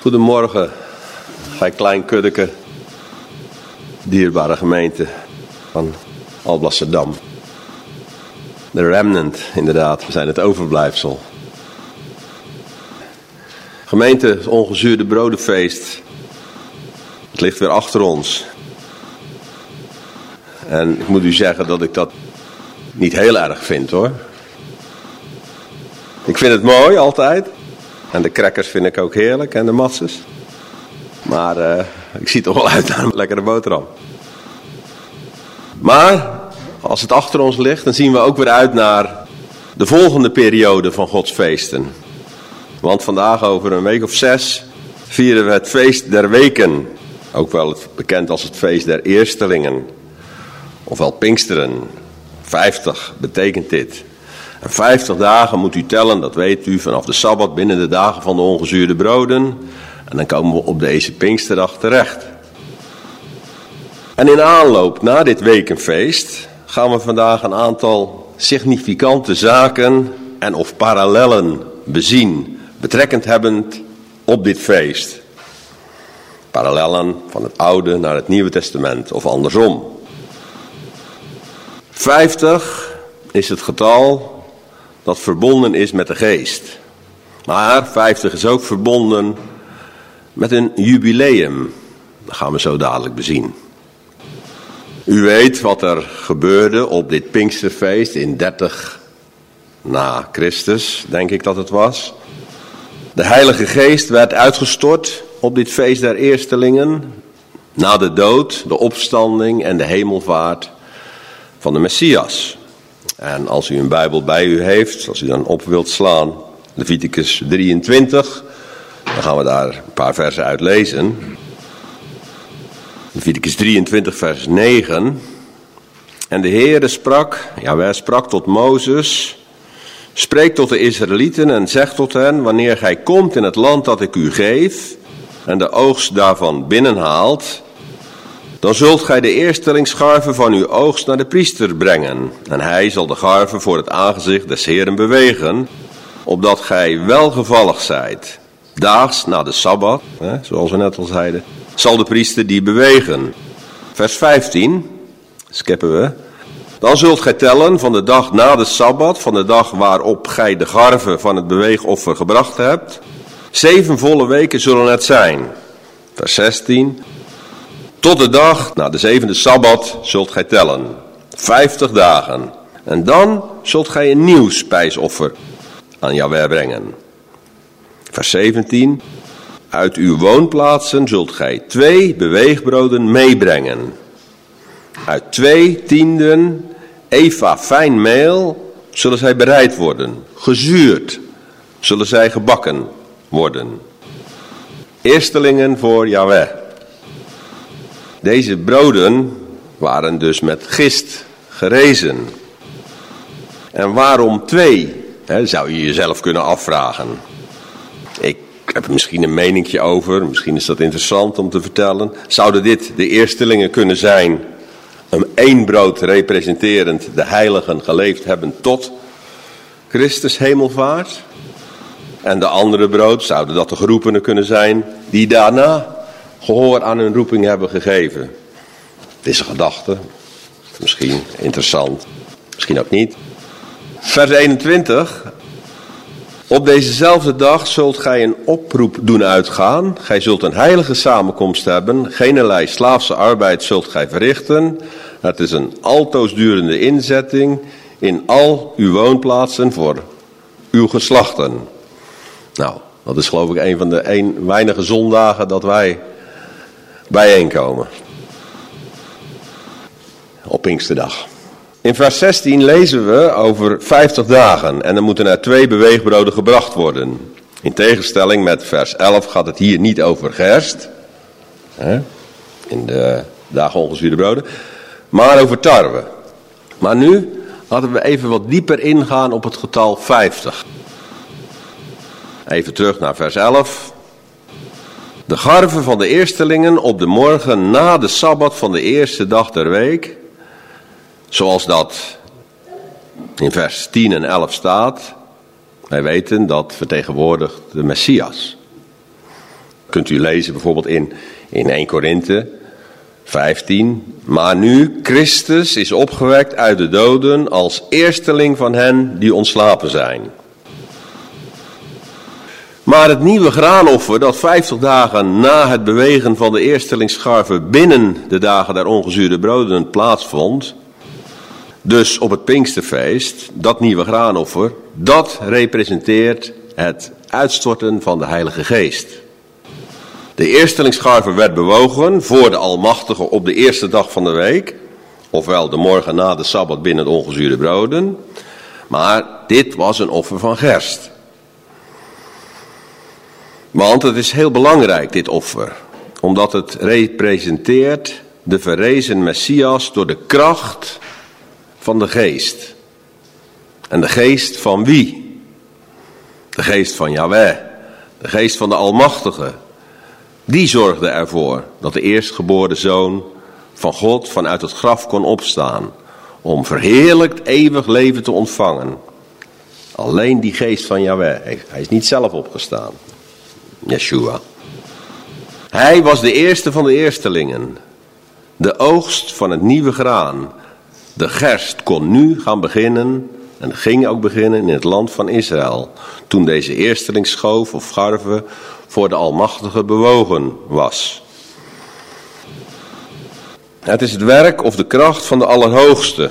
Goedemorgen, gij klein kuddeke, dierbare gemeente van Alblasserdam. De remnant, inderdaad, we zijn het overblijfsel. Gemeente, ongezuurde brodenfeest. Het ligt weer achter ons. En ik moet u zeggen dat ik dat niet heel erg vind hoor. Ik vind het mooi altijd. En de crackers vind ik ook heerlijk en de matzes. Maar eh, ik zie toch wel uit naar een lekkere boterham. Maar als het achter ons ligt, dan zien we ook weer uit naar de volgende periode van Gods feesten. Want vandaag over een week of zes vieren we het feest der weken. Ook wel bekend als het feest der eerstelingen. Ofwel Pinksteren. 50 betekent dit. En 50 dagen moet u tellen, dat weet u, vanaf de Sabbat binnen de dagen van de ongezuurde broden. En dan komen we op deze Pinksterdag terecht. En in aanloop naar dit wekenfeest gaan we vandaag een aantal significante zaken en of parallellen bezien, betrekkend hebbend op dit feest. Parallellen van het Oude naar het Nieuwe Testament of andersom. 50 is het getal dat verbonden is met de geest. Maar 50 is ook verbonden met een jubileum. Dat gaan we zo dadelijk bezien. U weet wat er gebeurde op dit Pinksterfeest in 30 na Christus, denk ik dat het was. De Heilige Geest werd uitgestort op dit feest der eerstelingen. Na de dood, de opstanding en de hemelvaart van de Messias. En als u een Bijbel bij u heeft, als u dan op wilt slaan, Leviticus 23, dan gaan we daar een paar versen uit lezen. Leviticus 23, vers 9. En de Heere sprak, ja, wij sprak tot Mozes, spreek tot de Israëlieten en zeg tot hen, wanneer gij komt in het land dat ik u geef, en de oogst daarvan binnenhaalt, dan zult gij de eerstelingsgarven van uw oogst naar de priester brengen. En hij zal de garven voor het aangezicht des Heeren bewegen, opdat gij welgevallig zijt. Daags na de Sabbat, hè, zoals we net al zeiden, zal de priester die bewegen. Vers 15, skippen we. Dan zult gij tellen van de dag na de Sabbat, van de dag waarop gij de garven van het beweegoffer gebracht hebt. Zeven volle weken zullen het zijn. Vers 16. Tot de dag na de zevende Sabbat zult gij tellen. Vijftig dagen. En dan zult gij een nieuw spijsoffer aan Jahweh brengen. Vers 17. Uit uw woonplaatsen zult gij twee beweegbroden meebrengen. Uit twee tienden eva fijn meel zullen zij bereid worden. Gezuurd zullen zij gebakken worden. Eerstelingen voor Yahweh. Deze broden waren dus met gist gerezen. En waarom twee? Zou je jezelf kunnen afvragen. Ik heb er misschien een meningje over, misschien is dat interessant om te vertellen. Zouden dit de eerstelingen kunnen zijn, een één brood representerend de heiligen geleefd hebben tot Christus hemelvaart? En de andere brood, zouden dat de geroepenen kunnen zijn die daarna gehoor aan hun roeping hebben gegeven? Het is een gedachte, misschien interessant, misschien ook niet. Vers 21. Op dezezelfde dag zult gij een oproep doen uitgaan. Gij zult een heilige samenkomst hebben. Geenerlei slaafse arbeid zult gij verrichten. Het is een altoos durende inzetting in al uw woonplaatsen voor uw geslachten. Nou, dat is geloof ik een van de een, weinige zondagen dat wij bijeenkomen. Op Pinksterdag. In vers 16 lezen we over 50 dagen en er moeten er twee beweegbroden gebracht worden. In tegenstelling met vers 11 gaat het hier niet over gerst, hè, in de dagen ongezuurde broden, maar over tarwe. Maar nu laten we even wat dieper ingaan op het getal 50. Even terug naar vers 11. De garven van de eerstelingen op de morgen na de Sabbat van de eerste dag der week, zoals dat in vers 10 en 11 staat, wij weten dat vertegenwoordigt de Messias. Kunt u lezen bijvoorbeeld in, in 1 Korinthe 15. Maar nu Christus is opgewekt uit de doden als eersteling van hen die ontslapen zijn. Maar het nieuwe graanoffer dat 50 dagen na het bewegen van de eerstelingsscharven binnen de dagen der ongezuurde broden plaatsvond, dus op het Pinksterfeest, dat nieuwe graanoffer, dat representeert het uitstorten van de Heilige Geest. De eerstelingsscharver werd bewogen voor de Almachtige op de eerste dag van de week, ofwel de morgen na de Sabbat binnen de ongezuurde broden, maar dit was een offer van gerst. Want het is heel belangrijk, dit offer, omdat het representeert de verrezen Messias door de kracht van de geest. En de geest van wie? De geest van Yahweh, de geest van de Almachtige. Die zorgde ervoor dat de eerstgeboren zoon van God vanuit het graf kon opstaan. Om verheerlijkt eeuwig leven te ontvangen. Alleen die geest van Yahweh. Hij is niet zelf opgestaan. Yeshua. Hij was de eerste van de eerstelingen. De oogst van het nieuwe graan. De gerst kon nu gaan beginnen en ging ook beginnen in het land van Israël. Toen deze eersteling schoof of garve voor de Almachtige bewogen was. Het is het werk of de kracht van de Allerhoogste,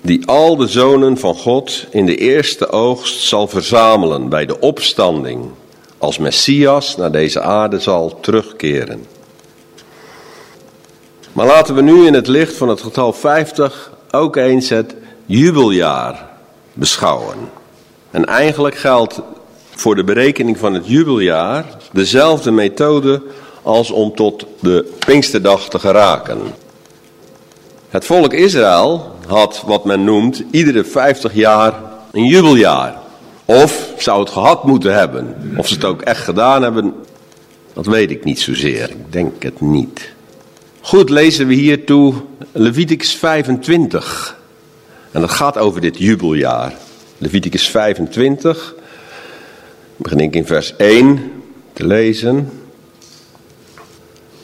die al de zonen van God in de eerste oogst zal verzamelen bij de opstanding, als Messias naar deze aarde zal terugkeren. Maar laten we nu in het licht van het getal 50 ook eens het jubeljaar beschouwen. En eigenlijk geldt voor de berekening van het jubeljaar dezelfde methode als om tot de Pinksterdag te geraken. Het volk Israël had wat men noemt iedere 50 jaar een jubeljaar. Of zou het gehad moeten hebben. Of ze het ook echt gedaan hebben, dat weet ik niet zozeer. Ik denk het niet. Goed, lezen we hiertoe Leviticus 25. En dat gaat over dit jubeljaar. Leviticus 25. Begin ik in vers 1 te lezen.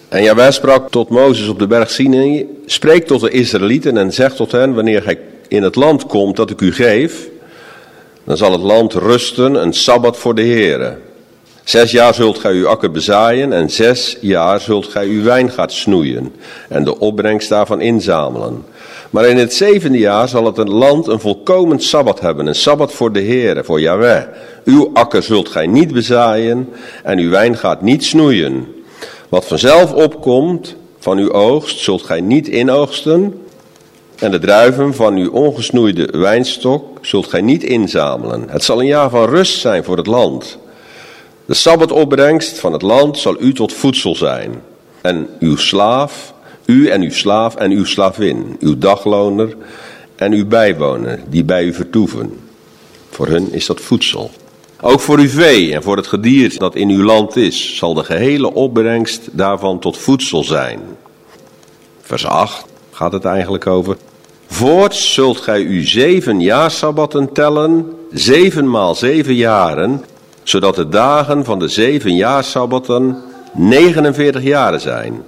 En Jawel sprak tot Mozes op de berg Sinai. Spreek tot de Israëlieten en zeg tot hen, wanneer gij in het land komt dat ik u geef, dan zal het land rusten, een Sabbat voor de Heere. Zes jaar zult gij uw akker bezaaien en zes jaar zult gij uw wijngaard snoeien en de opbrengst daarvan inzamelen. Maar in het zevende jaar zal het land een volkomen Sabbat hebben, een Sabbat voor de Heere, voor Yahweh. Uw akker zult gij niet bezaaien en uw wijngaard niet snoeien. Wat vanzelf opkomt van uw oogst zult gij niet inoogsten en de druiven van uw ongesnoeide wijnstok zult gij niet inzamelen. Het zal een jaar van rust zijn voor het land. De sabbatopbrengst van het land zal u tot voedsel zijn. En uw slaaf, u en uw slaaf en uw slavin, uw dagloner en uw bijwoner die bij u vertoeven. Voor hun is dat voedsel. Ook voor uw vee en voor het gedierte dat in uw land is, zal de gehele opbrengst daarvan tot voedsel zijn. Vers 8 gaat het eigenlijk over. Voorts zult gij u zeven jaarsabbatten tellen, zeven maal zeven jaren, zodat de dagen van de zeven jaarsabbatten 49 jaren zijn.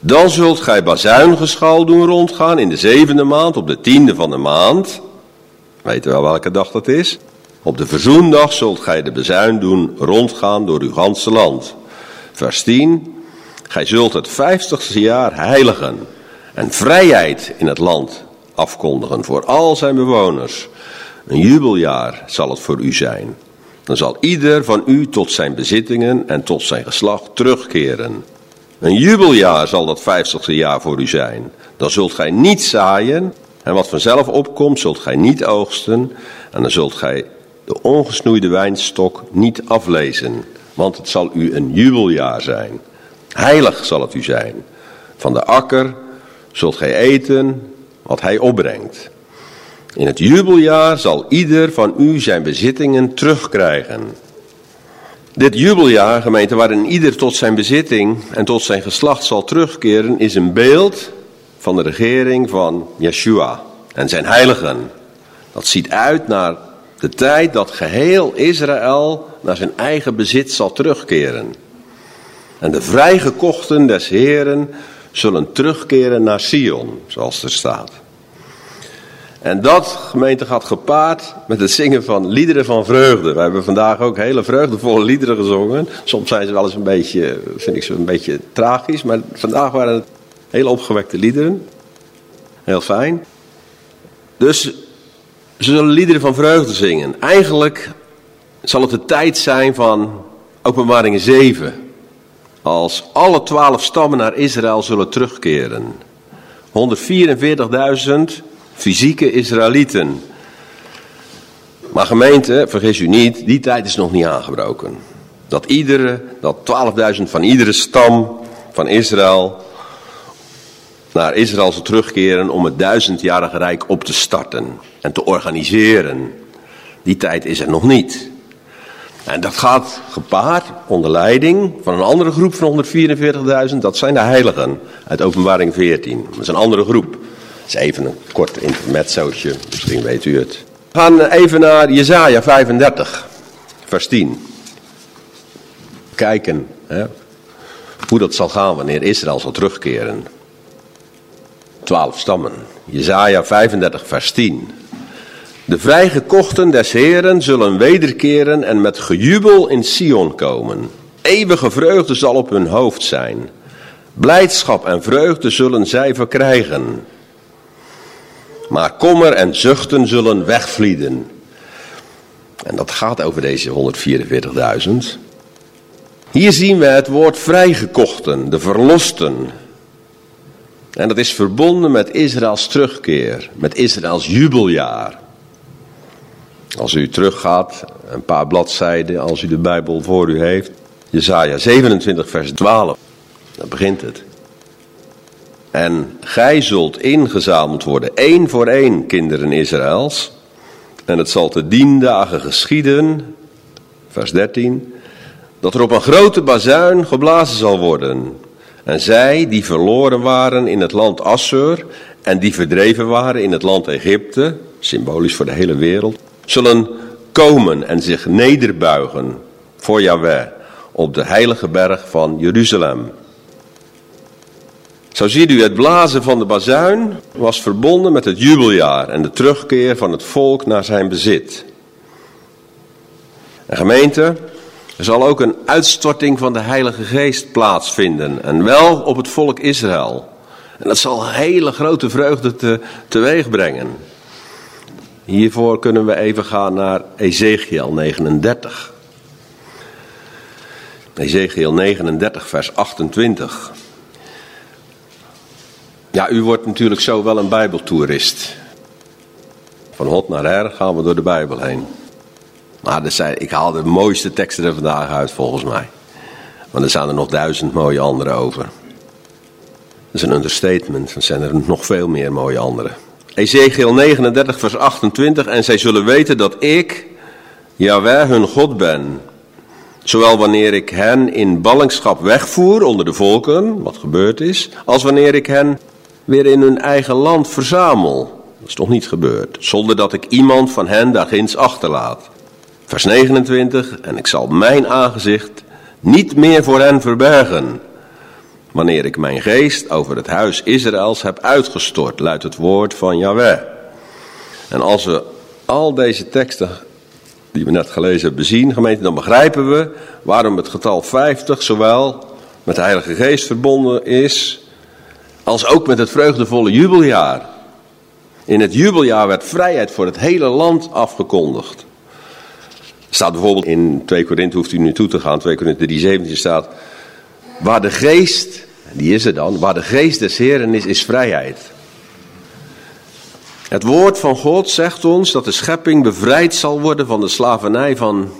Dan zult gij bazuingeschal doen rondgaan in de zevende maand, op de tiende van de maand. Weet wel welke dag dat is? Op de verzoendag zult gij de bezuin doen rondgaan door uw ganse land. Vers 10. Gij zult het vijftigste jaar heiligen en vrijheid in het land afkondigen voor al zijn bewoners. Een jubeljaar zal het voor u zijn. Dan zal ieder van u tot zijn bezittingen en tot zijn geslacht terugkeren. Een jubeljaar zal dat vijftigste jaar voor u zijn. Dan zult gij niet zaaien en wat vanzelf opkomt zult gij niet oogsten en dan zult gij de ongesnoeide wijnstok niet aflezen, want het zal u een jubeljaar zijn. Heilig zal het u zijn. Van de akker zult gij eten wat hij opbrengt. In het jubeljaar zal ieder van u zijn bezittingen terugkrijgen. Dit jubeljaar, gemeente, waarin ieder tot zijn bezitting en tot zijn geslacht zal terugkeren, is een beeld van de regering van Yeshua en zijn heiligen. Dat ziet uit naar de tijd dat geheel Israël naar zijn eigen bezit zal terugkeren. En de vrijgekochten des Heren zullen terugkeren naar Sion, zoals er staat. En dat, gemeente, gaat gepaard met het zingen van liederen van vreugde. We hebben vandaag ook hele vreugdevolle liederen gezongen. Soms zijn ze wel eens een beetje, vind ik ze een beetje tragisch. Maar vandaag waren het hele opgewekte liederen. Heel fijn. Dus ze zullen liederen van vreugde zingen. Eigenlijk zal het de tijd zijn van openbaringen 7. Als alle twaalf stammen naar Israël zullen terugkeren. 144.000 fysieke Israëlieten. Maar gemeente, vergis u niet, die tijd is nog niet aangebroken. Dat iedere, dat 12.000 van iedere stam van Israël naar Israël zal terugkeren om het duizendjarige rijk op te starten en te organiseren. Die tijd is er nog niet. En dat gaat gepaard onder leiding van een andere groep van 144.000. Dat zijn de heiligen uit openbaring 14. Dat is een andere groep even een kort intermezzootje, misschien weet u het. We gaan even naar Jezaja 35, vers 10. Kijken hè, hoe dat zal gaan wanneer Israël zal terugkeren. Twaalf stammen. Jezaja 35, vers 10. De vrijgekochten des Heren zullen wederkeren en met gejubel in Sion komen. Eeuwige vreugde zal op hun hoofd zijn. Blijdschap en vreugde zullen zij verkrijgen maar kommer en zuchten zullen wegvlieden. En dat gaat over deze 144.000. Hier zien we het woord vrijgekochten, de verlosten. En dat is verbonden met Israëls terugkeer, met Israëls jubeljaar. Als u teruggaat, een paar bladzijden, als u de Bijbel voor u heeft, Jesaja 27, vers 12, dan begint het. En gij zult ingezameld worden, één voor één, kinderen Israëls. En het zal te dien dagen geschieden, vers 13, dat er op een grote bazuin geblazen zal worden. En zij die verloren waren in het land Assur en die verdreven waren in het land Egypte, symbolisch voor de hele wereld, zullen komen en zich nederbuigen voor Yahweh op de heilige berg van Jeruzalem. Zo ziet u, het blazen van de bazuin was verbonden met het jubeljaar en de terugkeer van het volk naar zijn bezit. En gemeente, er zal ook een uitstorting van de Heilige Geest plaatsvinden en wel op het volk Israël. En dat zal hele grote vreugde te, teweeg brengen. Hiervoor kunnen we even gaan naar Ezekiel 39. Ezekiel 39, vers 28. Ja, u wordt natuurlijk zo wel een bijbeltoerist. Van hot naar her gaan we door de Bijbel heen. Maar er zijn, ik haal de mooiste teksten er vandaag uit volgens mij. Want er staan er nog duizend mooie andere over. Dat is een understatement. Er zijn er nog veel meer mooie andere. Ezekiel 39 vers 28. En zij zullen weten dat ik, Jaweh, hun God ben. Zowel wanneer ik hen in ballingschap wegvoer onder de volken, wat gebeurd is, als wanneer ik hen weer in hun eigen land verzamel. Dat is toch niet gebeurd, zonder dat ik iemand van hen daar ginds achterlaat. Vers 29, en ik zal mijn aangezicht niet meer voor hen verbergen. Wanneer ik mijn geest over het huis Israëls heb uitgestort, luidt het woord van Yahweh. En als we al deze teksten die we net gelezen hebben bezien, gemeente, dan begrijpen we waarom het getal 50 zowel met de Heilige Geest verbonden is, als ook met het vreugdevolle jubeljaar. In het jubeljaar werd vrijheid voor het hele land afgekondigd. Staat bijvoorbeeld in 2 Korinthe, hoeft u nu toe te gaan, 2 Korinthe 3:17 staat, waar de geest, die is er dan, waar de geest des Heren is, is vrijheid. Het woord van God zegt ons dat de schepping bevrijd zal worden van de slavernij van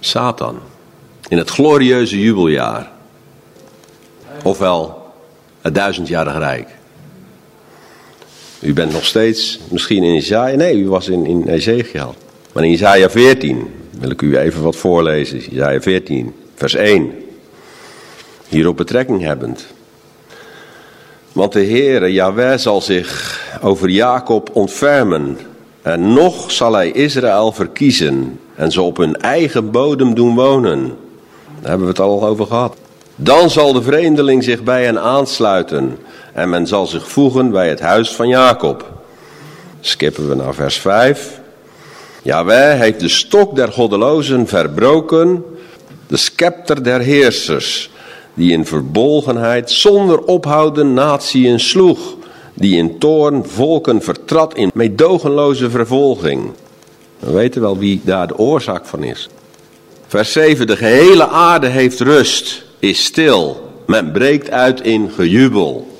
Satan. In het glorieuze jubeljaar. Ofwel het duizendjarig rijk. U bent nog steeds misschien in Isaiah. Nee, u was in, in Ezekiel. Maar in Isaiah 14 wil ik u even wat voorlezen. Isaiah 14, vers 1. Hierop betrekking hebbend. Want de Heere, Yahweh, zal zich over Jacob ontfermen. En nog zal hij Israël verkiezen en ze op hun eigen bodem doen wonen. Daar hebben we het al over gehad. Dan zal de vreemdeling zich bij hen aansluiten en men zal zich voegen bij het huis van Jacob. Skippen we naar vers 5. Jawel heeft de stok der goddelozen verbroken, de scepter der heersers, die in verbolgenheid zonder ophouden natieën sloeg, die in toorn volken vertrad in meedogenloze vervolging. We weten wel wie daar de oorzaak van is. Vers 7. De gehele aarde heeft rust, is stil. Men breekt uit in gejubel.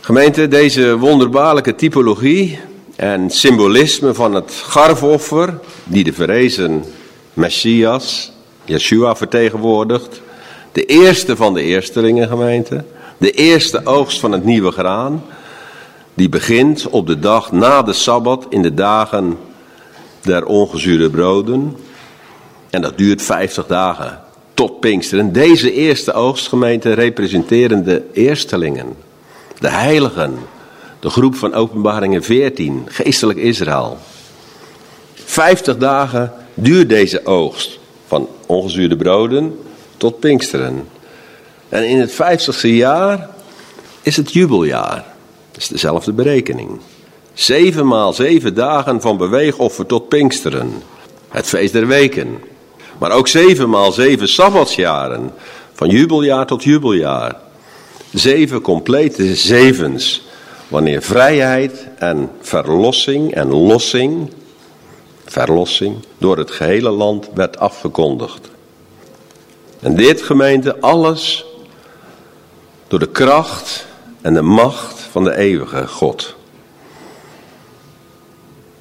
Gemeente, deze wonderbaarlijke typologie en symbolisme van het garfoffer, die de verrezen Messias, Yeshua, vertegenwoordigt. De eerste van de eerstelingen, gemeente. De eerste oogst van het nieuwe graan. Die begint op de dag na de Sabbat in de dagen der ongezuurde broden. En dat duurt 50 dagen tot Pinksteren. Deze eerste oogstgemeente representeren de eerstelingen, de heiligen, de groep van Openbaringen 14, geestelijk Israël. 50 dagen duurt deze oogst van ongezuurde broden tot Pinksteren. En in het 50ste jaar is het jubeljaar. Dat is dezelfde berekening. Zeven maal zeven dagen van beweegoffer tot Pinksteren. Het feest der weken. Maar ook zeven maal zeven sabbatsjaren. Van jubeljaar tot jubeljaar. Zeven complete zevens. Wanneer vrijheid en verlossing en lossing, verlossing, door het gehele land werd afgekondigd. En dit gemeente, alles door de kracht en de macht van de eeuwige God.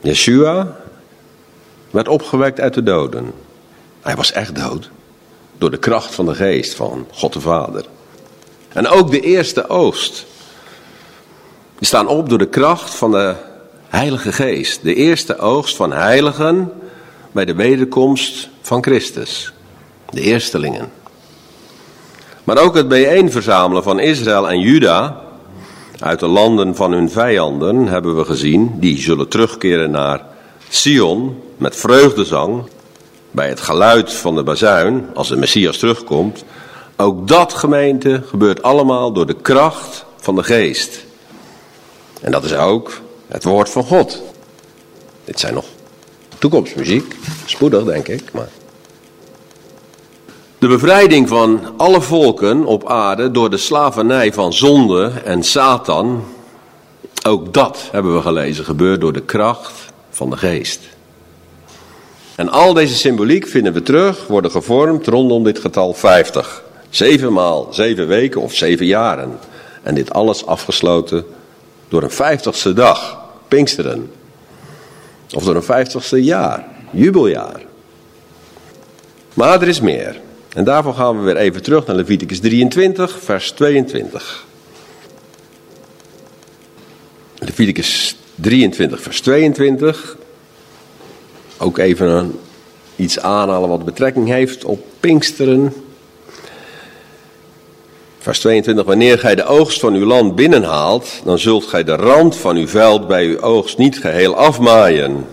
Yeshua werd opgewekt uit de doden. Hij was echt dood. Door de kracht van de geest van God de Vader. En ook de eerste oost. Die staan op door de kracht van de Heilige Geest. De eerste oogst van heiligen bij de wederkomst van Christus. De eerstelingen. Maar ook het bijeenverzamelen van Israël en Juda uit de landen van hun vijanden hebben we gezien. Die zullen terugkeren naar Sion met vreugdezang bij het geluid van de bazuin als de Messias terugkomt. Ook dat gemeente gebeurt allemaal door de kracht van de geest. En dat is ook het woord van God. Dit zijn nog toekomstmuziek, spoedig denk ik, maar... De bevrijding van alle volken op aarde door de slavernij van zonde en Satan, ook dat hebben we gelezen, gebeurt door de kracht van de geest. En al deze symboliek vinden we terug, worden gevormd rondom dit getal 50. Zeven maal zeven weken of zeven jaren. En dit alles afgesloten door een vijftigste dag, Pinksteren. Of door een vijftigste jaar, jubeljaar. Maar er is meer. En daarvoor gaan we weer even terug naar Leviticus 23, vers 22. Leviticus 23, vers 22. Ook even iets aanhalen wat betrekking heeft op Pinksteren. Vers 22. Wanneer gij de oogst van uw land binnenhaalt, dan zult gij de rand van uw veld bij uw oogst niet geheel afmaaien.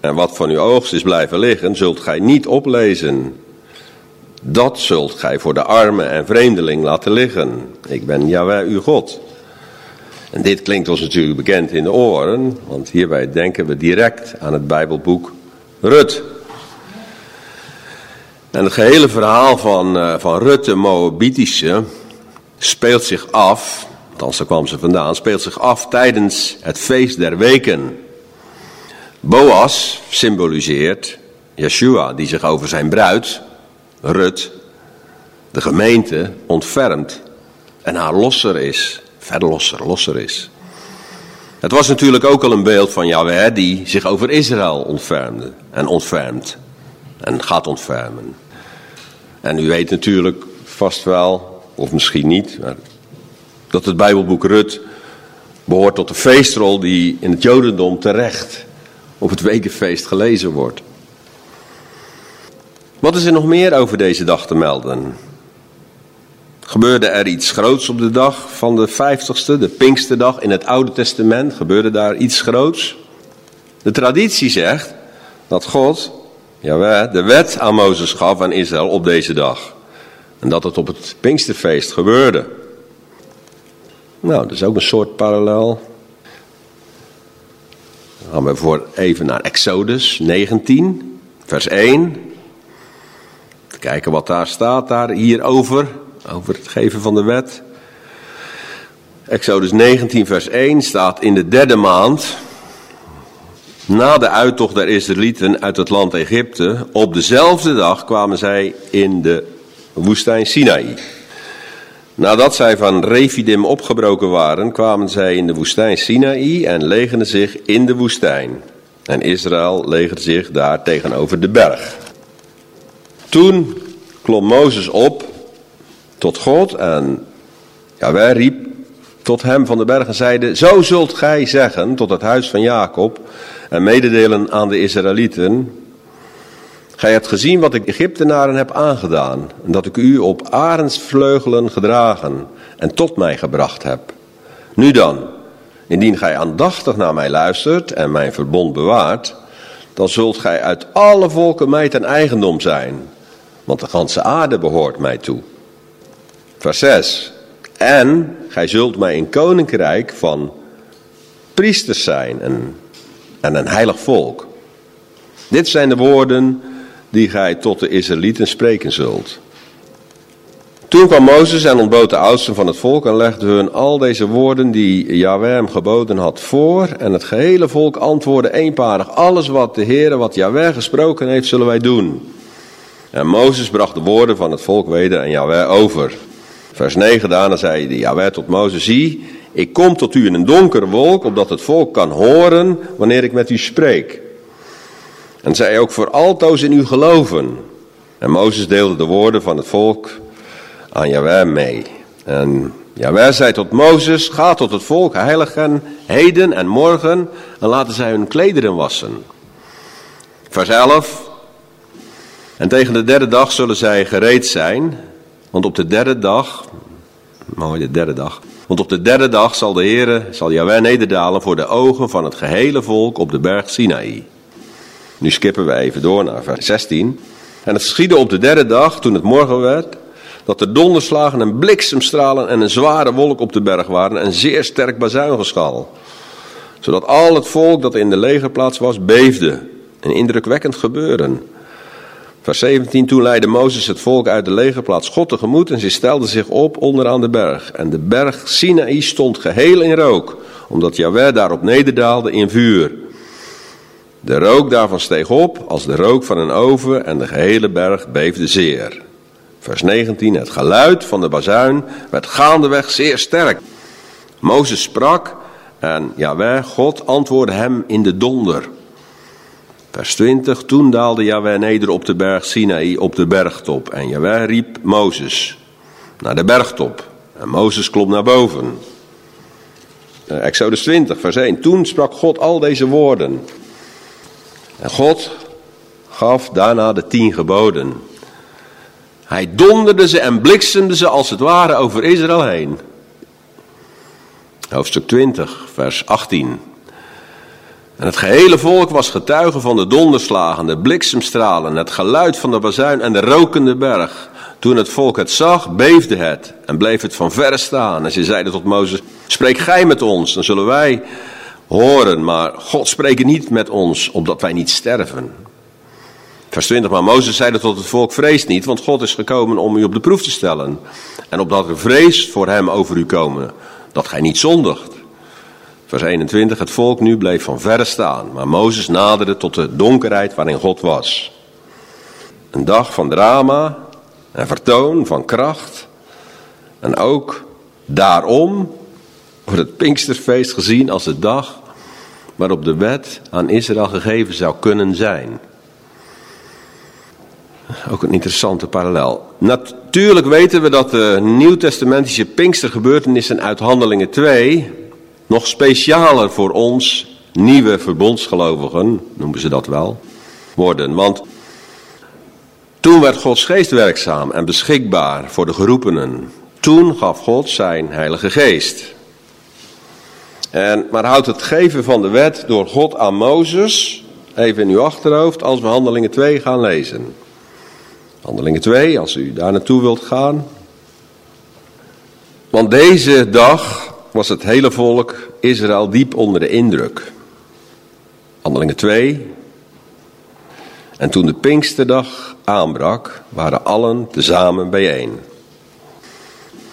En wat van uw oogst is blijven liggen, zult gij niet oplezen. Dat zult gij voor de arme en vreemdeling laten liggen. Ik ben Jaweh uw God. En dit klinkt ons natuurlijk bekend in de oren, want hierbij denken we direct aan het Bijbelboek Rut. En het gehele verhaal van, uh, van Rut, de Moabitische, speelt zich af, althans daar kwam ze vandaan, speelt zich af tijdens het feest der weken. Boas symboliseert Yeshua, die zich over zijn bruid, Rut, de gemeente, ontfermt en haar losser is, verlosser, losser is. Het was natuurlijk ook al een beeld van Yahweh die zich over Israël ontfermde en ontfermt en gaat ontfermen. En u weet natuurlijk vast wel, of misschien niet, dat het Bijbelboek Rut Behoort tot de feestrol die in het Jodendom terecht op het wekenfeest gelezen wordt. Wat is er nog meer over deze dag te melden? Gebeurde er iets groots op de dag van de vijftigste, de Pinksterdag in het Oude Testament? Gebeurde daar iets groots? De traditie zegt dat God, jawel, de wet aan Mozes gaf aan Israël op deze dag. En dat het op het Pinksterfeest gebeurde. Nou, dat is ook een soort parallel. Dan gaan we voor even naar Exodus 19, vers 1. Kijken wat daar staat daar hierover, over het geven van de wet. Exodus 19, vers 1 staat in de derde maand, na de uittocht der Israëlieten uit het land Egypte, op dezelfde dag kwamen zij in de woestijn Sinaï. Nadat zij van Refidim opgebroken waren, kwamen zij in de woestijn Sinaï en legerden zich in de woestijn. En Israël legerde zich daar tegenover de berg. Toen klom Mozes op tot God en ja, wij riep tot hem van de berg en zo zult gij zeggen tot het huis van Jacob en mededelen aan de Israëlieten, Gij hebt gezien wat ik Egyptenaren heb aangedaan, en dat ik u op arendsvleugelen gedragen en tot mij gebracht heb. Nu dan, indien gij aandachtig naar mij luistert en mijn verbond bewaart, dan zult gij uit alle volken mij ten eigendom zijn, want de ganse aarde behoort mij toe. Vers 6. En gij zult mij een koninkrijk van priesters zijn en, en een heilig volk. Dit zijn de woorden die gij tot de Israëlieten spreken zult. Toen kwam Mozes en ontbood de oudsten van het volk en legde hun al deze woorden die Yahweh hem geboden had voor. En het gehele volk antwoordde eenparig, alles wat de Heere, wat Yahweh gesproken heeft, zullen wij doen. En Mozes bracht de woorden van het volk weder aan Yahweh over. Vers 9, daarna zei de Yahweh tot Mozes, zie, ik kom tot u in een donkere wolk, opdat het volk kan horen wanneer ik met u spreek. En zij ook voor altoos in u geloven. En Mozes deelde de woorden van het volk aan Jaweh mee. En Jaweh zei tot Mozes, ga tot het volk heiligen, heden en morgen, en laten zij hun klederen wassen. Vers 11. En tegen de derde dag zullen zij gereed zijn, want op de derde dag, mooi de derde dag, want op de derde dag zal de Heere, zal nederdalen voor de ogen van het gehele volk op de berg Sinaï. Nu skippen we even door naar vers 16. En het geschiedde op de derde dag, toen het morgen werd, dat er donderslagen en bliksemstralen en een zware wolk op de berg waren en zeer sterk bazuingeschal. Zodat al het volk dat in de legerplaats was beefde. Een indrukwekkend gebeuren. Vers 17, toen leidde Mozes het volk uit de legerplaats God tegemoet en ze stelden zich op onderaan de berg. En de berg Sinaï stond geheel in rook, omdat Jahweh daarop nederdaalde in vuur. De rook daarvan steeg op als de rook van een oven en de gehele berg beefde zeer. Vers 19, het geluid van de bazuin werd gaandeweg zeer sterk. Mozes sprak en Jaweh, God, antwoordde hem in de donder. Vers 20, toen daalde Jaweh neder op de berg Sinaï op de bergtop. En Jaweh riep Mozes naar de bergtop. En Mozes klom naar boven. Eh, Exodus 20, vers 1. Toen sprak God al deze woorden. En God gaf daarna de tien geboden. Hij donderde ze en bliksemde ze als het ware over Israël heen. Hoofdstuk 20, vers 18. En het gehele volk was getuige van de donderslagen, de bliksemstralen, het geluid van de bazuin en de rokende berg. Toen het volk het zag, beefde het en bleef het van verre staan. En ze zeiden tot Mozes, spreek gij met ons, dan zullen wij horen, maar God spreekt niet met ons, opdat wij niet sterven. Vers 20, maar Mozes zeide tot het volk, vrees niet, want God is gekomen om u op de proef te stellen. En opdat er vrees voor hem over u komen, dat gij niet zondigt. Vers 21, het volk nu bleef van verre staan, maar Mozes naderde tot de donkerheid waarin God was. Een dag van drama en vertoon van kracht. En ook daarom wordt het Pinksterfeest gezien als de dag waarop de wet aan Israël gegeven zou kunnen zijn. Ook een interessante parallel. Natuurlijk weten we dat de nieuwtestamentische Pinkstergebeurtenissen uit Handelingen 2 nog specialer voor ons, nieuwe verbondsgelovigen, noemen ze dat wel, worden. Want toen werd Gods geest werkzaam en beschikbaar voor de geroepenen. Toen gaf God zijn heilige geest. En, maar houdt het geven van de wet door God aan Mozes even in uw achterhoofd als we Handelingen 2 gaan lezen. Handelingen 2, als u daar naartoe wilt gaan. Want deze dag was het hele volk Israël diep onder de indruk. Handelingen 2. En toen de Pinksterdag aanbrak, waren allen tezamen bijeen.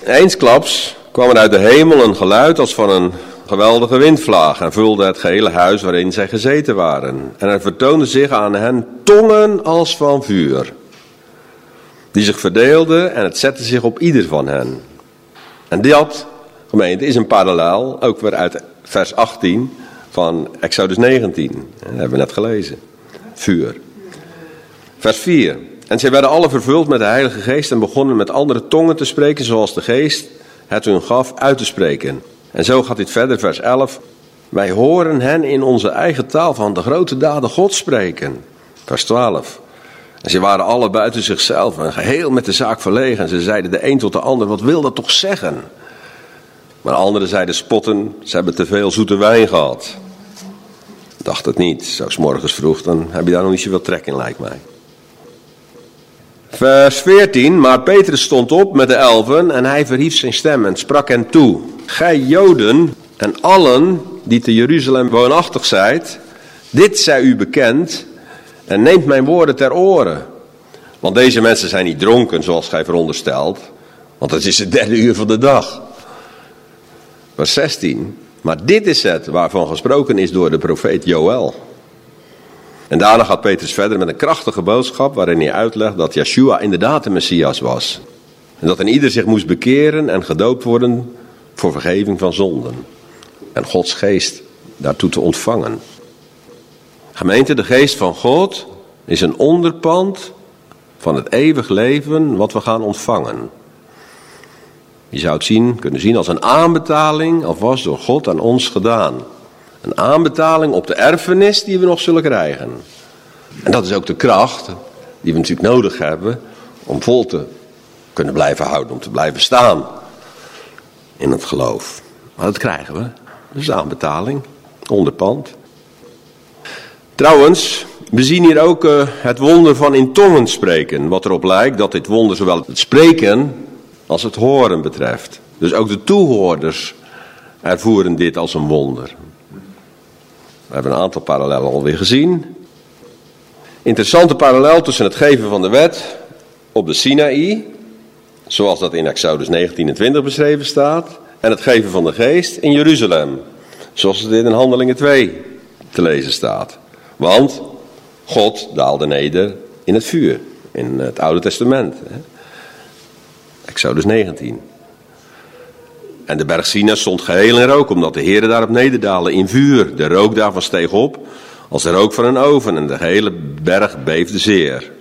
Eensklaps kwam er uit de hemel een geluid als van een geweldige windvlaag en vulde het gehele huis waarin zij gezeten waren. En er vertoonden zich aan hen tongen als van vuur, die zich verdeelden en het zette zich op ieder van hen. En dat, gemeente, is een parallel, ook weer uit vers 18 van Exodus 19. Dat hebben we net gelezen. Vuur. Vers 4. En zij werden alle vervuld met de Heilige Geest en begonnen met andere tongen te spreken, zoals de Geest het hun gaf uit te spreken. En zo gaat dit verder, vers 11. Wij horen hen in onze eigen taal van de grote daden God spreken. Vers 12. En ze waren alle buiten zichzelf en geheel met de zaak verlegen. En ze zeiden de een tot de ander, wat wil dat toch zeggen? Maar anderen zeiden spotten, ze hebben te veel zoete wijn gehad. Dacht het niet, zo morgens vroeg, dan heb je daar nog niet zoveel trek in, lijkt mij. Vers 14, maar Petrus stond op met de elfen en hij verhief zijn stem en sprak hen toe. Gij Joden en allen die te Jeruzalem woonachtig zijt, dit zij u bekend en neemt mijn woorden ter oren. Want deze mensen zijn niet dronken zoals gij veronderstelt, want het is het derde uur van de dag. Vers 16, maar dit is het waarvan gesproken is door de profeet Joël. En daarna gaat Petrus verder met een krachtige boodschap waarin hij uitlegt dat Yeshua inderdaad de Messias was. En dat een ieder zich moest bekeren en gedoopt worden voor vergeving van zonden. En Gods geest daartoe te ontvangen. Gemeente, de geest van God is een onderpand van het eeuwig leven wat we gaan ontvangen. Je zou het zien, kunnen zien als een aanbetaling alvast door God aan ons gedaan. Een aanbetaling op de erfenis die we nog zullen krijgen. En dat is ook de kracht die we natuurlijk nodig hebben om vol te kunnen blijven houden, om te blijven staan in het geloof. Maar dat krijgen we. Dat is aanbetaling, onderpand. Trouwens, we zien hier ook uh, het wonder van in tongen spreken. Wat erop lijkt dat dit wonder zowel het spreken als het horen betreft. Dus ook de toehoorders ervoeren dit als een wonder. We hebben een aantal parallellen alweer gezien. Interessante parallel tussen het geven van de wet op de Sinaï, zoals dat in Exodus 19 en 20 beschreven staat, en het geven van de geest in Jeruzalem, zoals het in Handelingen 2 te lezen staat. Want God daalde neder in het vuur, in het Oude Testament. Exodus 19. En de berg Sina stond geheel in rook, omdat de Heer daarop nederdaalde in vuur. De rook daarvan steeg op als de rook van een oven en de hele berg beefde zeer.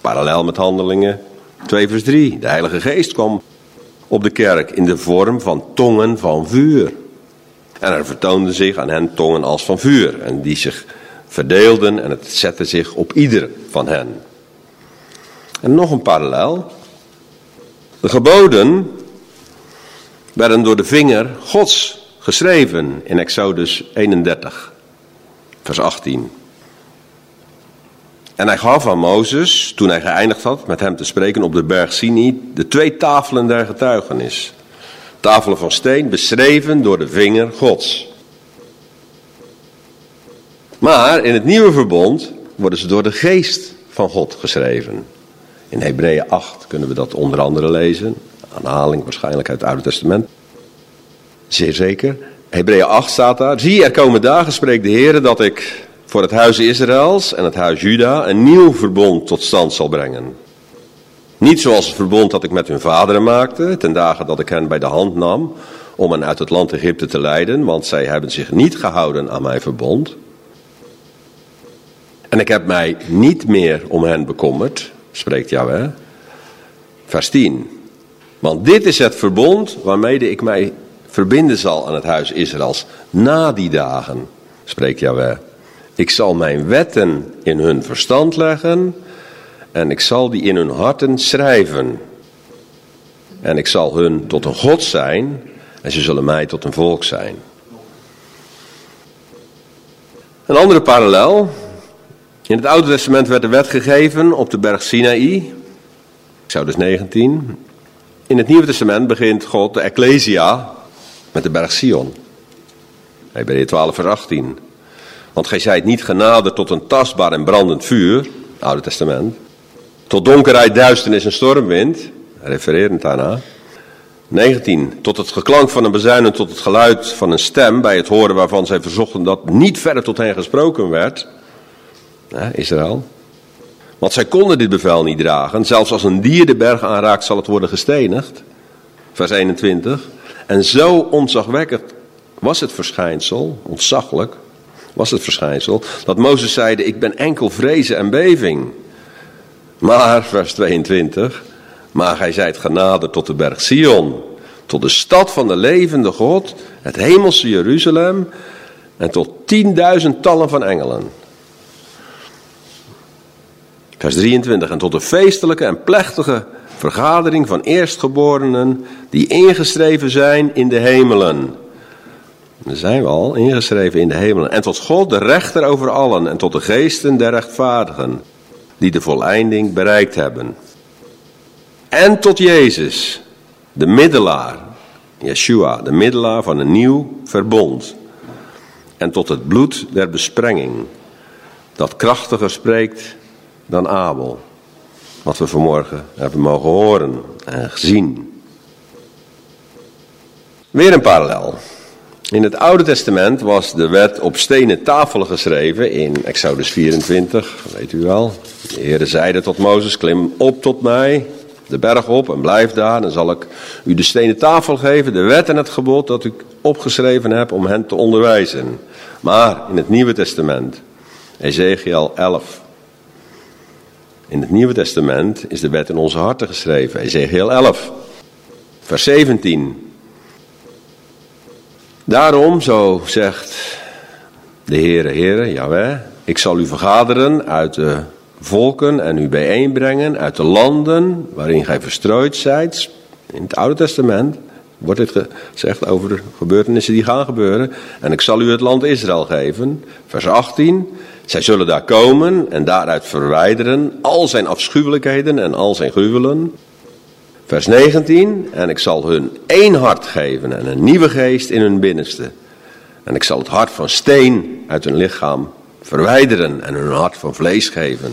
Parallel met handelingen 2 vers 3. De Heilige Geest kwam op de kerk in de vorm van tongen van vuur. En er vertoonden zich aan hen tongen als van vuur. En die zich verdeelden en het zette zich op ieder van hen. En nog een parallel. De geboden werden door de vinger Gods geschreven in Exodus 31, vers 18. En hij gaf aan Mozes, toen hij geëindigd had met hem te spreken op de berg Sinai, de twee tafelen der getuigenis. Tafelen van steen, beschreven door de vinger Gods. Maar in het nieuwe verbond worden ze door de geest van God geschreven. In Hebreeën 8 kunnen we dat onder andere lezen. Aanhaling waarschijnlijk uit het Oude Testament. Zeer zeker. Hebreeën 8 staat daar. Zie, er komen dagen, spreekt de Heer, dat ik voor het huis Israëls en het huis Juda een nieuw verbond tot stand zal brengen. Niet zoals het verbond dat ik met hun vaderen maakte, ten dagen dat ik hen bij de hand nam om hen uit het land Egypte te leiden, want zij hebben zich niet gehouden aan mijn verbond. En ik heb mij niet meer om hen bekommerd, spreekt Yahweh. Vers 10. Want dit is het verbond waarmee ik mij verbinden zal aan het huis Israëls na die dagen, spreekt Yahweh. Ik zal mijn wetten in hun verstand leggen en ik zal die in hun harten schrijven. En ik zal hun tot een God zijn en ze zullen mij tot een volk zijn. Een andere parallel. In het Oude Testament werd de wet gegeven op de berg Sinaï. Exodus 19. In het Nieuwe Testament begint God de Ecclesia met de berg Sion. Hebreeën 12 vers 18. Want gij zijt niet genaderd tot een tastbaar en brandend vuur, Oude Testament. Tot donkerheid, duisternis en stormwind, refererend daarna. 19. Tot het geklank van een bezuin en tot het geluid van een stem bij het horen waarvan zij verzochten dat niet verder tot hen gesproken werd. Israël. Want zij konden dit bevel niet dragen. Zelfs als een dier de berg aanraakt zal het worden gestenigd. Vers 21. En zo ontzagwekkend was het verschijnsel, ontzaglijk was het verschijnsel, dat Mozes zeide, ik ben enkel vrezen en beving. Maar, vers 22, maar gij zijt genade tot de berg Sion, tot de stad van de levende God, het hemelse Jeruzalem en tot tienduizendtallen van engelen. Vers 23, en tot de feestelijke en plechtige vergadering van eerstgeborenen die ingeschreven zijn in de hemelen. Daar zijn we al, ingeschreven in de hemelen. En tot God, de rechter over allen, en tot de geesten der rechtvaardigen, die de voleinding bereikt hebben. En tot Jezus, de middelaar, Yeshua, de middelaar van een nieuw verbond. En tot het bloed der besprenging, dat krachtiger spreekt dan Abel. Wat we vanmorgen hebben mogen horen en gezien. Weer een parallel. In het Oude Testament was de wet op stenen tafelen geschreven in Exodus 24, weet u wel. De Heere zeide tot Mozes, klim op tot mij, de berg op en blijf daar. Dan zal ik u de stenen tafel geven, de wet en het gebod dat ik opgeschreven heb om hen te onderwijzen. Maar in het Nieuwe Testament, Ezekiel 11. In het Nieuwe Testament is de wet in onze harten geschreven, Ezekiel 11, vers 17. Daarom, zo zegt de Heere, Heere, Jaweh, ik zal u vergaderen uit de volken en u bijeenbrengen uit de landen waarin gij verstrooid zijt. In het Oude Testament wordt dit gezegd over gebeurtenissen die gaan gebeuren. En ik zal u het land Israël geven. Vers 18. Zij zullen daar komen en daaruit verwijderen al zijn afschuwelijkheden en al zijn gruwelen. Vers 19, en ik zal hun één hart geven en een nieuwe geest in hun binnenste. En ik zal het hart van steen uit hun lichaam verwijderen en hun hart van vlees geven.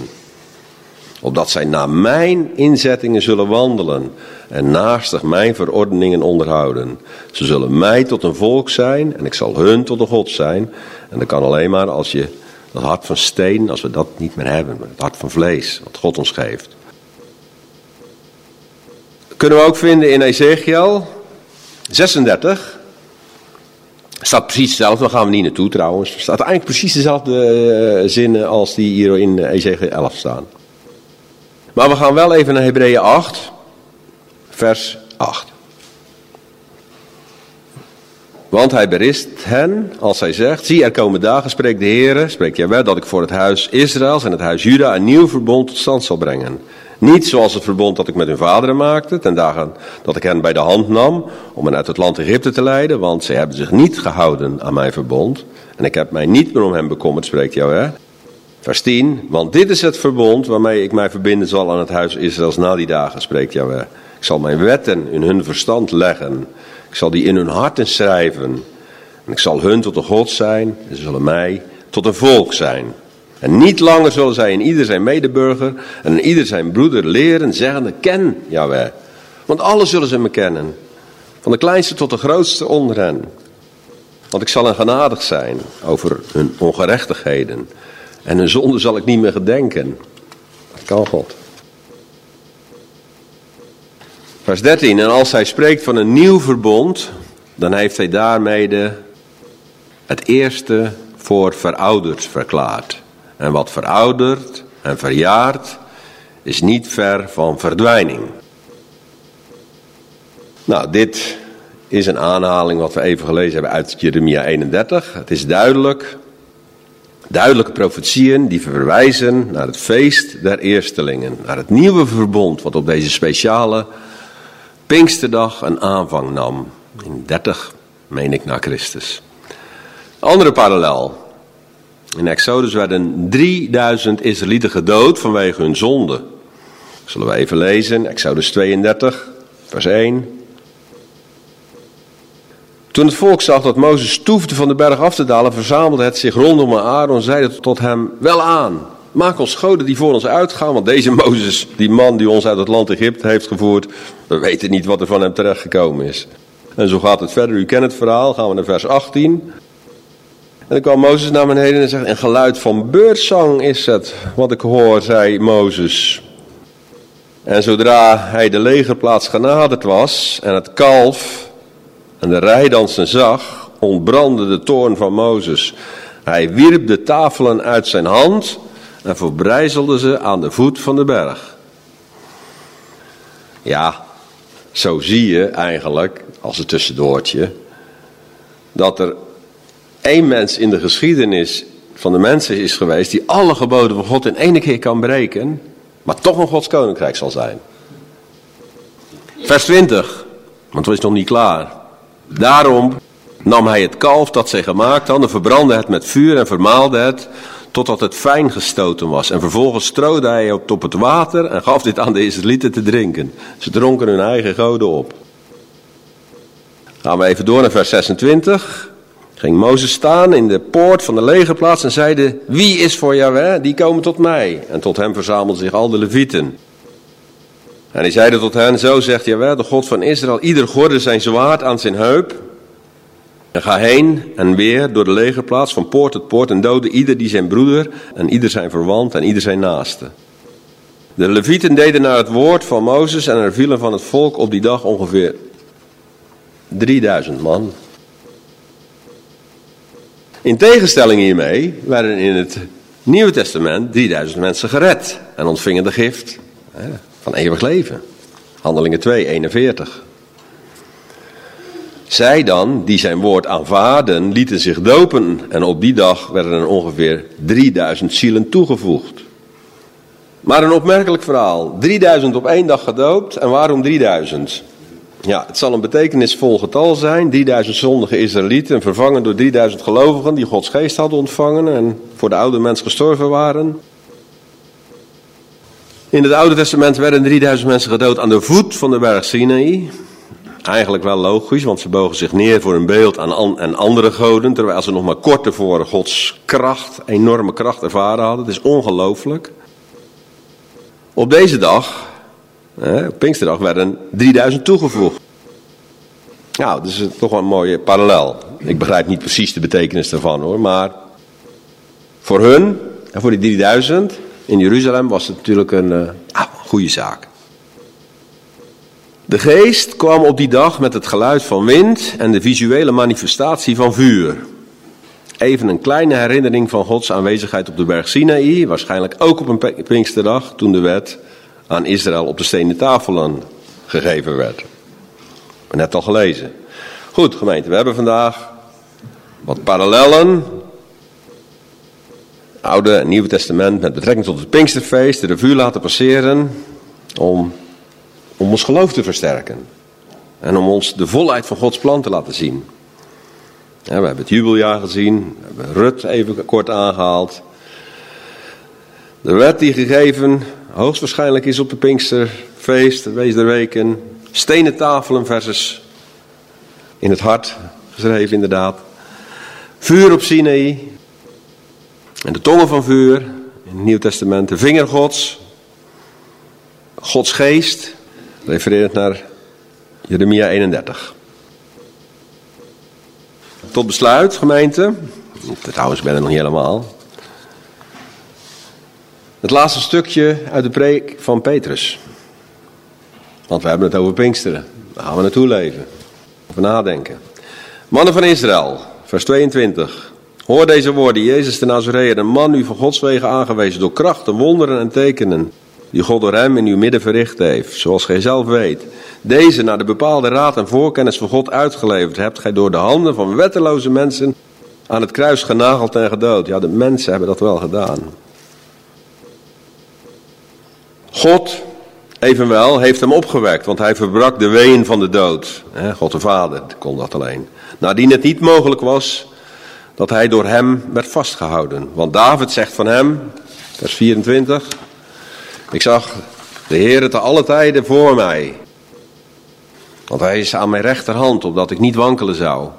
Opdat zij naar mijn inzettingen zullen wandelen en naastig mijn verordeningen onderhouden. Ze zullen mij tot een volk zijn en ik zal hun tot een God zijn. En dat kan alleen maar als je dat hart van steen, als we dat niet meer hebben, het hart van vlees, wat God ons geeft. Kunnen we ook vinden in Ezekiel 36. Staat precies hetzelfde, daar gaan we niet naartoe trouwens. Staat eigenlijk precies dezelfde uh, zinnen als die hier in Ezekiel 11 staan. Maar we gaan wel even naar Hebreeën 8, vers 8. Want hij berist hen als hij zegt, zie er komen dagen, spreekt de Heer, spreekt Jawel, dat ik voor het huis Israëls en het huis Juda een nieuw verbond tot stand zal brengen. Niet zoals het verbond dat ik met hun vaderen maakte, ten dagen dat ik hen bij de hand nam om hen uit het land Egypte te leiden, want zij hebben zich niet gehouden aan mijn verbond. En ik heb mij niet meer om hen bekommerd, spreekt Jawel. Vers 10, want dit is het verbond waarmee ik mij verbinden zal aan het huis Israëls na die dagen, spreekt Jawel. Ik zal mijn wetten in hun verstand leggen. Ik zal die in hun harten schrijven. En ik zal hun tot een God zijn en ze zullen mij tot een volk zijn. En niet langer zullen zij in ieder zijn medeburger en in ieder zijn broeder leren, zeggende, ken Jawel. Want alle zullen ze me kennen. Van de kleinste tot de grootste onder hen. Want ik zal hen genadig zijn over hun ongerechtigheden. En hun zonde zal ik niet meer gedenken. Dat kan God. Vers 13. En als hij spreekt van een nieuw verbond, dan heeft hij daarmee het eerste voor verouderd verklaard. En wat veroudert en verjaart, is niet ver van verdwijning. Nou, dit is een aanhaling wat we even gelezen hebben uit Jeremia 31. Het is duidelijk, duidelijke profetieën die verwijzen naar het feest der eerstelingen, naar het nieuwe verbond wat op deze speciale Pinksterdag een aanvang nam. In 30, meen ik, na Christus. Andere parallel. In Exodus werden 3000 Israëlieten gedood vanwege hun zonde. Zullen we even lezen, Exodus 32, vers 1. Toen het volk zag dat Mozes stoefde van de berg af te dalen, verzamelde het zich rondom Aaron en zeide tot hem, wel aan, maak ons goden die voor ons uitgaan, want deze Mozes, die man die ons uit het land Egypte heeft gevoerd, we weten niet wat er van hem terechtgekomen is. En zo gaat het verder, u kent het verhaal, gaan we naar vers 18. En dan kwam Mozes naar beneden en zegt, een geluid van beurtzang is het, wat ik hoor, zei Mozes. En zodra hij de legerplaats genaderd was en het kalf en de rijdansen zag, ontbrandde de toorn van Mozes. Hij wierp de tafelen uit zijn hand en verbrijzelde ze aan de voet van de berg. Ja, zo zie je eigenlijk, als een tussendoortje, dat er één mens in de geschiedenis van de mensen is geweest die alle geboden van God in één keer kan breken, maar toch een Gods koninkrijk zal zijn. Vers 20, want het is nog niet klaar. Daarom nam hij het kalf dat zij gemaakt hadden, verbrandde het met vuur en vermaalde het, totdat het fijn gestoten was. En vervolgens strooide hij het op het water en gaf dit aan de Israëlieten te drinken. Ze dronken hun eigen goden op. Gaan we even door naar vers 26. Ging Mozes staan in de poort van de legerplaats en zeide, wie is voor Yahweh, die komen tot mij. En tot hem verzamelden zich al de levieten. En hij zeide tot hen, zo zegt Jawel, de God van Israël, ieder gorde zijn zwaard aan zijn heup. En ga heen en weer door de legerplaats van poort tot poort en dode ieder die zijn broeder en ieder zijn verwant en ieder zijn naaste. De levieten deden naar het woord van Mozes en er vielen van het volk op die dag ongeveer 3000 man. In tegenstelling hiermee werden in het Nieuwe Testament 3000 mensen gered en ontvingen de gift van eeuwig leven. Handelingen 2, 41. Zij dan, die zijn woord aanvaarden, lieten zich dopen en op die dag werden er ongeveer 3000 zielen toegevoegd. Maar een opmerkelijk verhaal. 3000 op één dag gedoopt en waarom 3000? Ja, het zal een betekenisvol getal zijn. 3000 zondige Israëlieten vervangen door 3000 gelovigen die Gods geest hadden ontvangen en voor de oude mens gestorven waren. In het Oude Testament werden 3000 mensen gedood aan de voet van de berg Sinaï. Eigenlijk wel logisch, want ze bogen zich neer voor een beeld aan en andere goden, terwijl ze nog maar kort tevoren Gods kracht, enorme kracht ervaren hadden. Het is ongelooflijk. Op deze dag, op Pinksterdag, werden 3000 toegevoegd. Nou, dat is toch wel een mooie parallel. Ik begrijp niet precies de betekenis daarvan hoor, maar voor hun en voor die 3000 in Jeruzalem was het natuurlijk een uh, goede zaak. De geest kwam op die dag met het geluid van wind en de visuele manifestatie van vuur. Even een kleine herinnering van Gods aanwezigheid op de berg Sinaï, waarschijnlijk ook op een Pinksterdag, toen de wet aan Israël op de stenen tafelen gegeven werd. We net al gelezen. Goed, gemeente, we hebben vandaag wat parallellen Oude en Nieuwe Testament met betrekking tot het Pinksterfeest de revue laten passeren om, om ons geloof te versterken. En om ons de volheid van Gods plan te laten zien. we hebben het jubeljaar gezien, we hebben Rut even kort aangehaald. De wet die gegeven hoogstwaarschijnlijk is op de Pinksterfeest, de Wees der Weken. Stenen tafelen versus in het hart geschreven inderdaad. Vuur op Sinai, en de tongen van vuur in het Nieuw Testament, de vinger Gods, Gods geest, refereert naar Jeremia 31. Tot besluit, gemeente. Trouwens, ik ben er nog niet helemaal. Het laatste stukje uit de preek van Petrus. Want we hebben het over Pinksteren. Daar gaan we naartoe leven. Over nadenken. Mannen van Israël, vers 22. Hoor deze woorden, Jezus de Nazareër, een man u van Gods wegen aangewezen door krachten, wonderen en tekenen. Die God door hem in uw midden verricht heeft, zoals gij zelf weet. Deze naar de bepaalde raad en voorkennis van God uitgeleverd hebt gij door de handen van wetteloze mensen aan het kruis genageld en gedood. Ja, de mensen hebben dat wel gedaan. God, evenwel, heeft hem opgewekt, want hij verbrak de ween van de dood. God de Vader kon dat alleen. Nadien het niet mogelijk was dat hij door hem werd vastgehouden. Want David zegt van hem, vers 24, ik zag de Heer te alle tijden voor mij. Want hij is aan mijn rechterhand, opdat ik niet wankelen zou.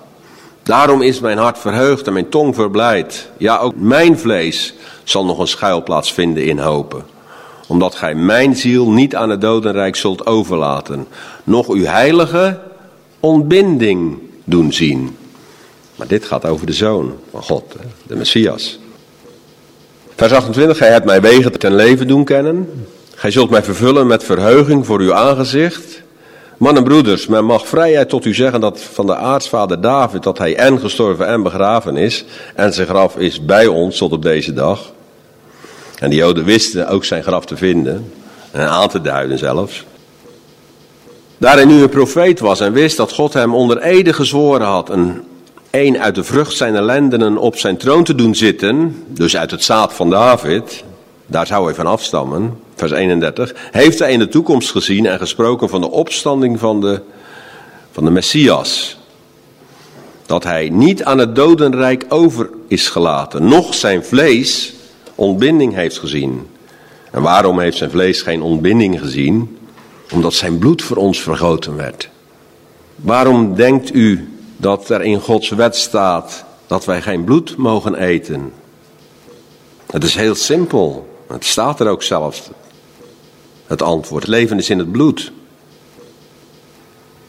Daarom is mijn hart verheugd en mijn tong verblijd. Ja, ook mijn vlees zal nog een schuilplaats vinden in hopen. Omdat gij mijn ziel niet aan het dodenrijk zult overlaten. Nog uw heilige ontbinding doen zien. Maar dit gaat over de Zoon van God, de Messias. Vers 28, gij hebt mij wegen ten leven doen kennen. Gij zult mij vervullen met verheuging voor uw aangezicht. Mannen broeders, men mag vrijheid tot u zeggen dat van de aartsvader David, dat hij en gestorven en begraven is. En zijn graf is bij ons tot op deze dag. En de Joden wisten ook zijn graf te vinden. En aan te duiden zelfs. Daar hij nu een profeet was en wist dat God hem onder ede gezworen had een een uit de vrucht zijn lendenen op zijn troon te doen zitten, dus uit het zaad van David, daar zou hij van afstammen, vers 31, heeft hij in de toekomst gezien en gesproken van de opstanding van de, van de Messias. Dat hij niet aan het dodenrijk over is gelaten, noch zijn vlees ontbinding heeft gezien. En waarom heeft zijn vlees geen ontbinding gezien? Omdat zijn bloed voor ons vergoten werd. Waarom denkt u dat er in Gods wet staat dat wij geen bloed mogen eten. Het is heel simpel. Het staat er ook zelfs. Het antwoord. leven is in het bloed.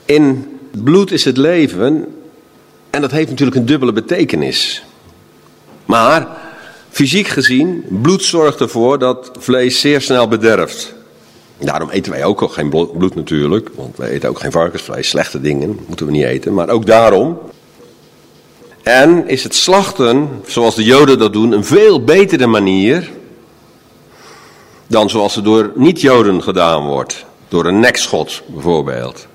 In het bloed is het leven. En dat heeft natuurlijk een dubbele betekenis. Maar fysiek gezien, bloed zorgt ervoor dat vlees zeer snel bederft. Daarom eten wij ook al geen bloed natuurlijk, want wij eten ook geen varkensvlees, slechte dingen moeten we niet eten, maar ook daarom. En is het slachten, zoals de Joden dat doen, een veel betere manier dan zoals het door niet-Joden gedaan wordt, door een nekschot bijvoorbeeld.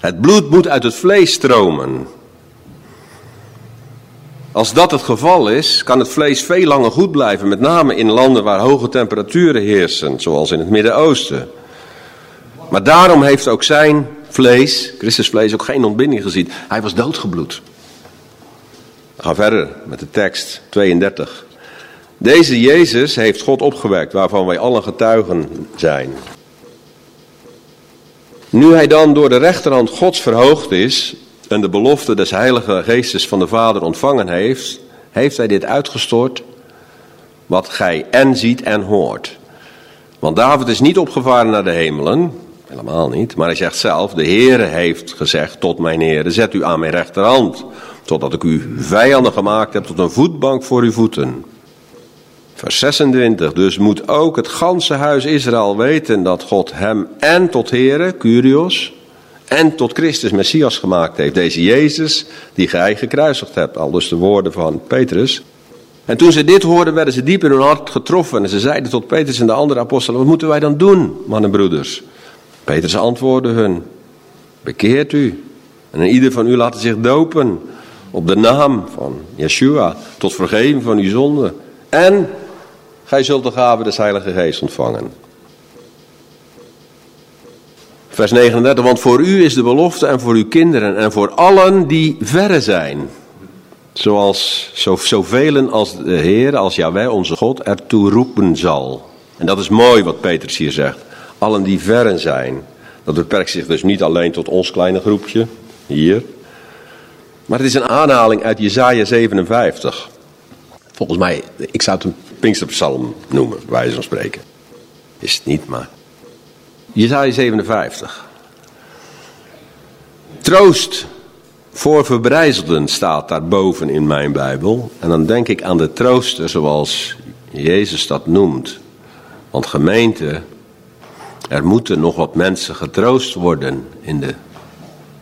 Het bloed moet uit het vlees stromen. Als dat het geval is, kan het vlees veel langer goed blijven, met name in landen waar hoge temperaturen heersen, zoals in het Midden-Oosten. Maar daarom heeft ook zijn vlees, Christus vlees, ook geen ontbinding gezien. Hij was doodgebloed. We gaan verder met de tekst 32. Deze Jezus heeft God opgewekt, waarvan wij allen getuigen zijn. Nu hij dan door de rechterhand Gods verhoogd is, en de belofte des Heilige Geestes van de Vader ontvangen heeft, heeft hij dit uitgestort wat gij en ziet en hoort. Want David is niet opgevaren naar de hemelen, helemaal niet, maar hij zegt zelf, de Heere heeft gezegd tot mijn Heere, zet u aan mijn rechterhand, totdat ik u vijanden gemaakt heb tot een voetbank voor uw voeten. Vers 26, dus moet ook het ganse huis Israël weten dat God hem en tot Heere, Curios, en tot Christus Messias gemaakt heeft. Deze Jezus die gij gekruisigd hebt. Al dus de woorden van Petrus. En toen ze dit hoorden, werden ze diep in hun hart getroffen. En ze zeiden tot Petrus en de andere apostelen, wat moeten wij dan doen, mannen en broeders? Petrus antwoordde hun, bekeert u. En ieder van u laat zich dopen op de naam van Yeshua, tot vergeving van uw zonden. En gij zult de gave des Heilige Geest ontvangen. Vers 39, want voor u is de belofte en voor uw kinderen en voor allen die verre zijn. Zoals zoveel als de Heer, als Jawel, onze God, ertoe roepen zal. En dat is mooi wat Petrus hier zegt. Allen die verre zijn. Dat beperkt zich dus niet alleen tot ons kleine groepje, hier. Maar het is een aanhaling uit Jesaja 57. Volgens mij, ik zou het een Pinksterpsalm noemen, bij wijze van spreken. Is het niet, maar Jezaja 57. Troost voor verbrijzelden staat daarboven in mijn Bijbel. En dan denk ik aan de trooster zoals Jezus dat noemt. Want gemeente, er moeten nog wat mensen getroost worden in de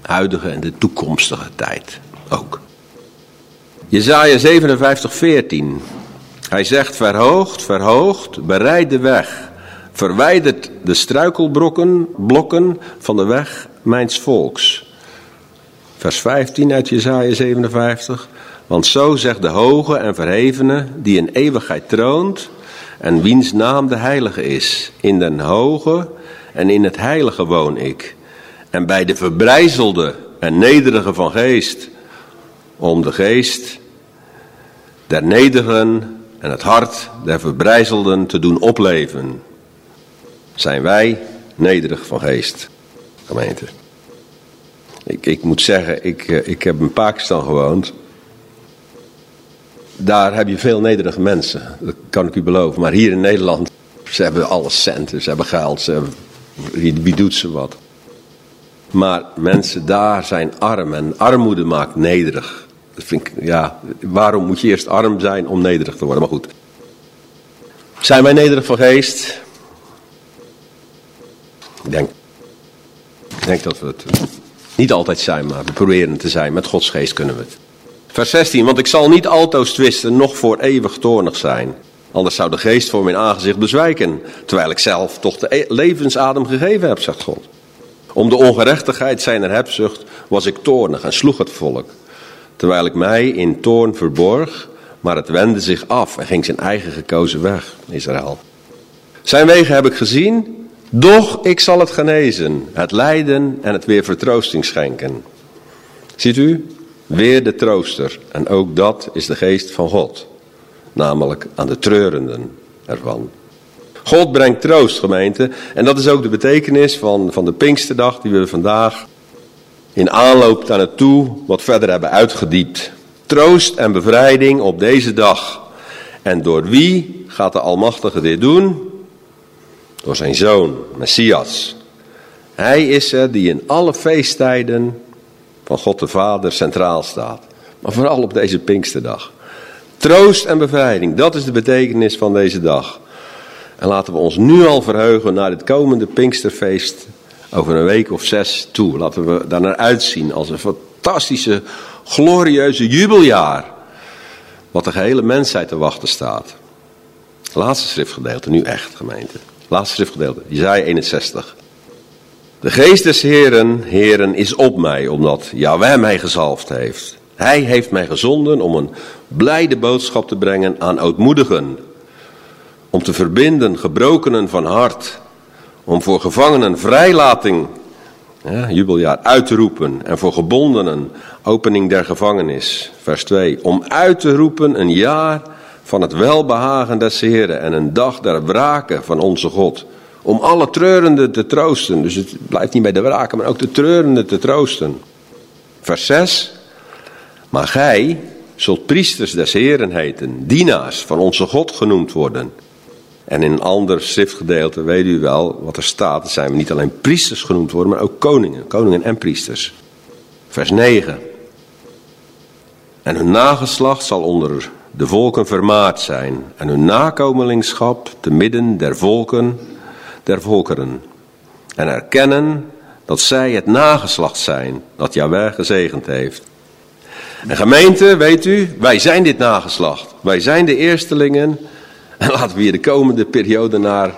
huidige en de toekomstige tijd ook. Jezaja 57, 14. Hij zegt, verhoogd, verhoogd, bereid de weg Verwijdert de struikelbrokken blokken van de weg mijns volks. Vers 15 uit Jesaja 57. Want zo zegt de hoge en verhevene, die in eeuwigheid troont, en wiens naam de heilige is. In den hoge en in het heilige woon ik. En bij de verbrijzelde en nederige van geest, om de geest der nederigen en het hart der verbrijzelden te doen opleven. Zijn wij nederig van geest, gemeente. Ik, ik moet zeggen, ik, eh, ik heb in Pakistan gewoond. Daar heb je veel nederige mensen, dat kan ik u beloven. Maar hier in Nederland, ze hebben alles centen, ze hebben geld, ze wie doet ze wat? Maar mensen daar zijn arm en armoede maakt nederig. Dat vind ik, ja, waarom moet je eerst arm zijn om nederig te worden? Maar goed. Zijn wij nederig van geest? Ik denk, denk dat we het niet altijd zijn, maar we proberen het te zijn. Met Gods geest kunnen we het. Vers 16, want ik zal niet altoos twisten, nog voor eeuwig toornig zijn. Anders zou de geest voor mijn aangezicht bezwijken, terwijl ik zelf toch de e- levensadem gegeven heb, zegt God. Om de ongerechtigheid zijner hebzucht was ik toornig en sloeg het volk. Terwijl ik mij in toorn verborg, maar het wendde zich af en ging zijn eigen gekozen weg, Israël. Zijn wegen heb ik gezien, doch ik zal het genezen, het lijden en het weer vertroosting schenken. Ziet u, weer de trooster. En ook dat is de geest van God, namelijk aan de treurenden ervan. God brengt troost, gemeente. En dat is ook de betekenis van, van de Pinksterdag die we vandaag in aanloop daar naartoe wat verder hebben uitgediept. Troost en bevrijding op deze dag. En door wie gaat de Almachtige dit doen? Door zijn zoon, Messias. Hij is er die in alle feesttijden van God de Vader centraal staat. Maar vooral op deze Pinksterdag. Troost en bevrijding, dat is de betekenis van deze dag. En laten we ons nu al verheugen naar het komende Pinksterfeest over een week of zes toe. Laten we daar naar uitzien als een fantastische, glorieuze jubeljaar. Wat de gehele mensheid te wachten staat. Laatste schriftgedeelte, nu echt gemeente. Laatste schriftgedeelte, Isaiah 61. De geest des Heren, Heren, is op mij, omdat Yahweh mij gezalfd heeft. Hij heeft mij gezonden om een blijde boodschap te brengen aan ootmoedigen. Om te verbinden gebrokenen van hart. Om voor gevangenen vrijlating, ja, jubeljaar, uit te roepen. En voor gebondenen opening der gevangenis. Vers 2. Om uit te roepen een jaar van het welbehagen des Heren en een dag der wraken van onze God. Om alle treurenden te troosten. Dus het blijft niet bij de wraken, maar ook de treurenden te troosten. Vers 6. Maar gij zult priesters des Heren heten, dienaars van onze God genoemd worden. En in een ander schriftgedeelte weet u wel wat er staat. zijn we niet alleen priesters genoemd worden, maar ook koningen. Koningen en priesters. Vers 9. En hun nageslacht zal onder de volken vermaard zijn. En hun nakomelingschap te midden der volken der volkeren. En erkennen dat zij het nageslacht zijn dat Jahweh gezegend heeft. En gemeente, weet u, wij zijn dit nageslacht. Wij zijn de eerstelingen. En laten we hier de komende periode naar,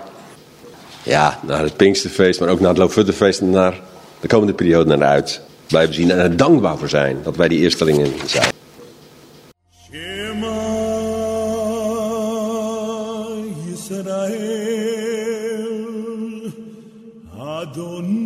ja, naar het Pinksterfeest, maar ook naar het Loofhuttenfeest en naar de komende periode naar uit blijven zien. En er dankbaar voor zijn dat wij die eerstelingen zijn. Adonai